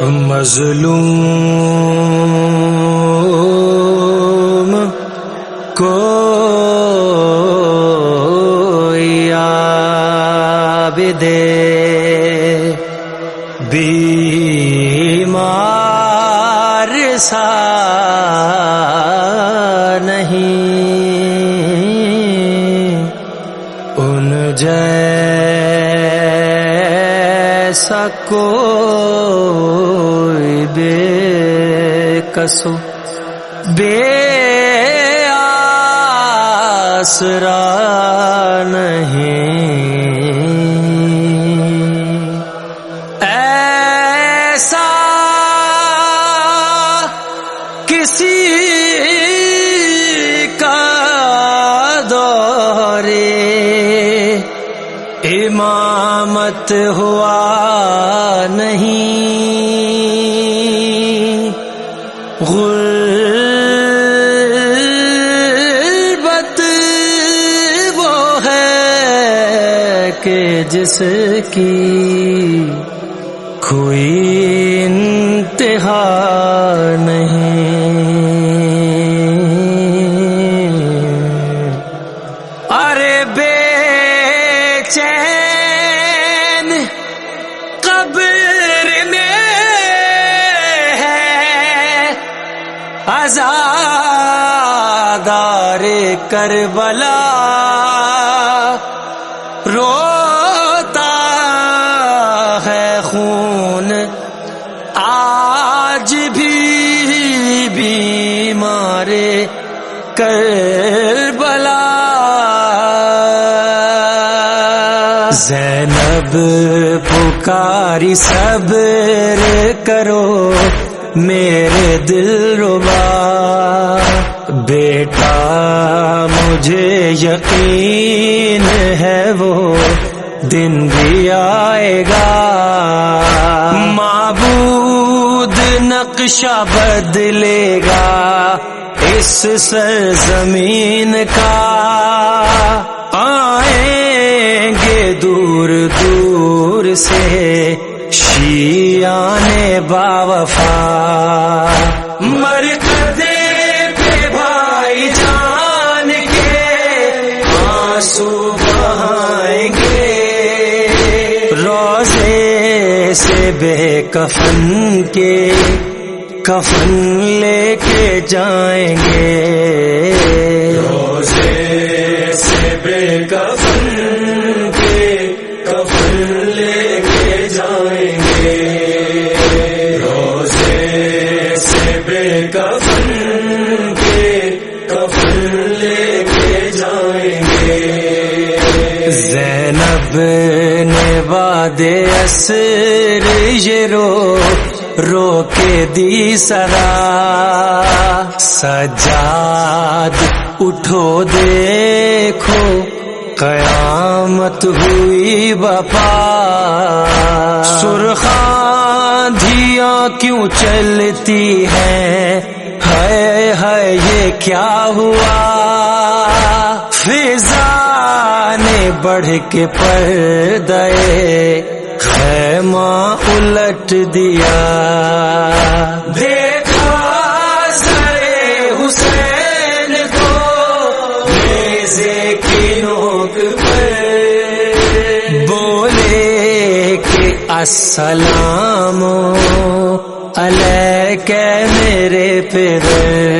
مظلوم کو دے بیمار سا نہیں۔ ان جیسا کوئی کسو بے آسرا نہیں۔ ایسا کسی کا دورے امامت ہوا نہیں۔ غربت وہ ہے کہ جس کی کوئی انتہا نہیں ازادار کربلا روتا ہے خون آج بھی بیمار کربلا۔ زینب پکاری صبر کرو۔ میرے دل ربا، بیٹا، مجھے یقین ہے وہ دن بھی آئے گا۔ معبود نقشہ بدلے گا اس سرزمین کا۔ آئیں گے دور دور سے شیعان باوفا۔ مر دے پہ بھائی جان کے آنسو بہائیں گے۔ روزے سے بے کفن کے کفن لے کے جائیں گے۔ نے واد اسر یہ رو رو کے دی سرا۔ سجاد اٹھو دیکھو، قیامت ہوئی بپا سرخان کیوں چلتی ہے ہے ہے یہ کیا ہوا؟ فضا بڑھ کے پردے خیمہ الٹ دیا۔ دیکھا سرے حسین کو نیزے کی نوک پر۔ بولے کہ السلام علیک میرے پھر۔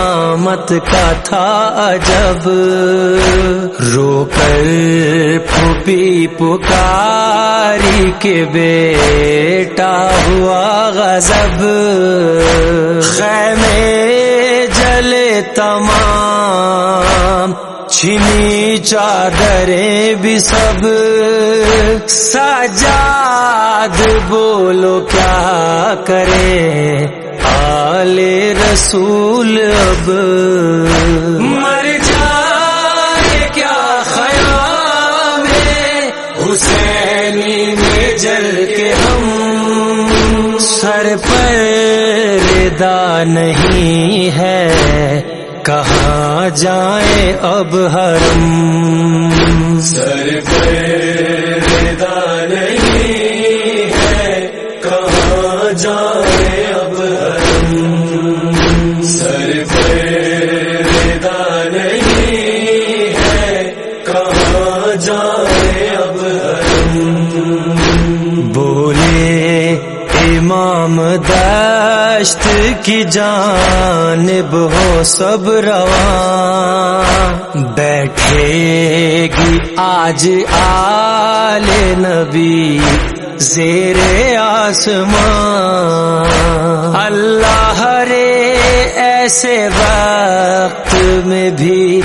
قیامت کا تھا جب رو کر پھوپی پکاری کے بیٹا ہوا غضب۔ خیمے جلے تمام پشمی چادریں بھی سب سجاد، بولو کیا کریں؟ آل رسول اب مر جائے کیا خیال ہے؟ حسینی میں جل کے ہم سر پر ردا نہیں ہے۔ کہاں جائیں اب حرم؟ سر پر کی جانب ہو سب رواں بیٹھے گی آج آل نبی زیر آسمان اللہ رے ایسے وقت میں بھی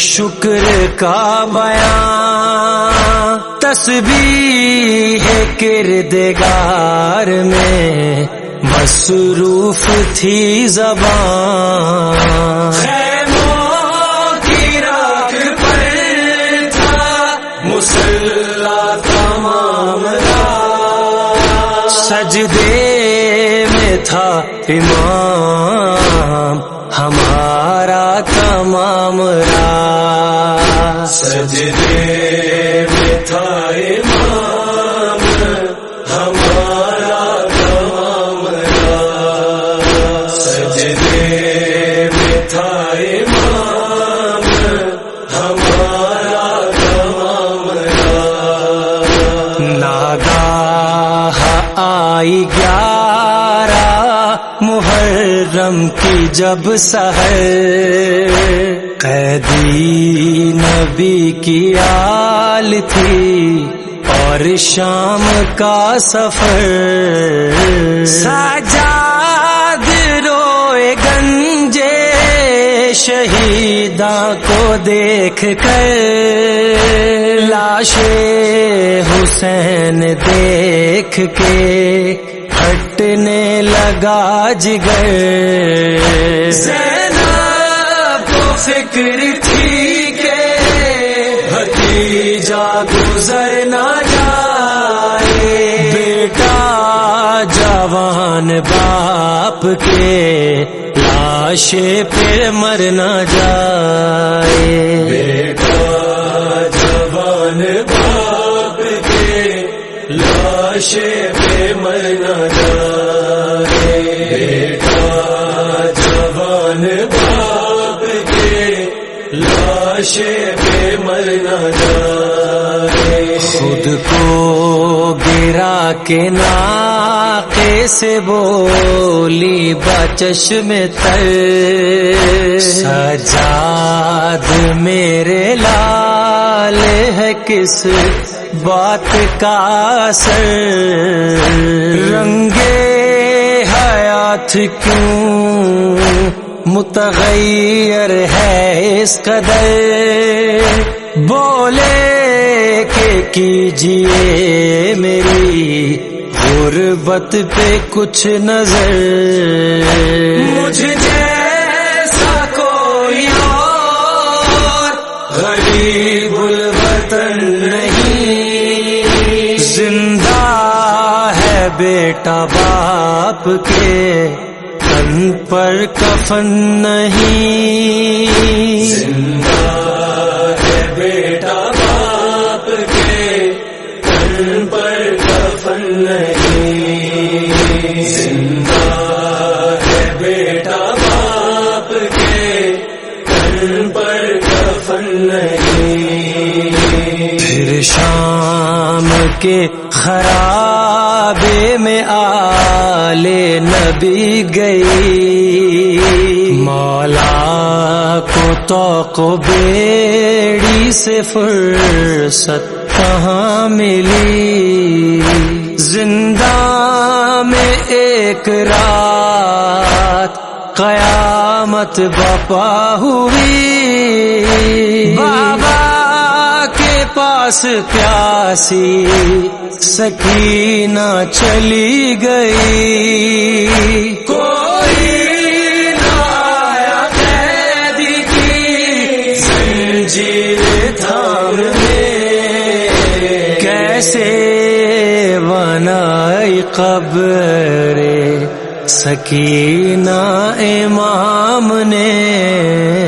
شکر کا بیان تسبیح ہے کردگار میں مصروف تھی زبان۔ کی راکھ پر تھا مسلح تمام سجدے میں تھا امام ہمارا تمام جب سہر قیدی نبی کی آل تھی اور شام کا سفر سجاد روئے گنجے شہیداں کو دیکھ کر لاش حسین دیکھ کے ہٹنے لگا جگر۔ زینب کو فکر تھی کہ بھتیجا گزر نہ جائے۔ بیٹا جوان باپ کے لاشے پہ مر نہ جائے۔ بیٹا جوان باپ کے لاشے خود کو گرا کے ناقے سے بولی بچش میں تر۔ سجاد میرے لال ہے کس بات کا اثر؟ رنگے حیات کیوں متغیر ہے اس قدر؟ بولے کہ کیجیے میری غربت پہ کچھ نظر۔ مجھ جیسا کوئی اور غریب الوطن نہیں۔ زندہ ہے بیٹا باپ کے پر کفن نہیں۔ کے خرابے میں آلے نبی گئی۔ مولا کو تو بیڑی سے فرصت کہاں ملی؟ زندہ میں ایک رات قیامت بپا ہوئی۔ بابا پاس پیاسی سکینہ چلی گئی۔ کوئی نہ آیا قیدی میں کیسے بنائی قبر سکینہ امام نے؟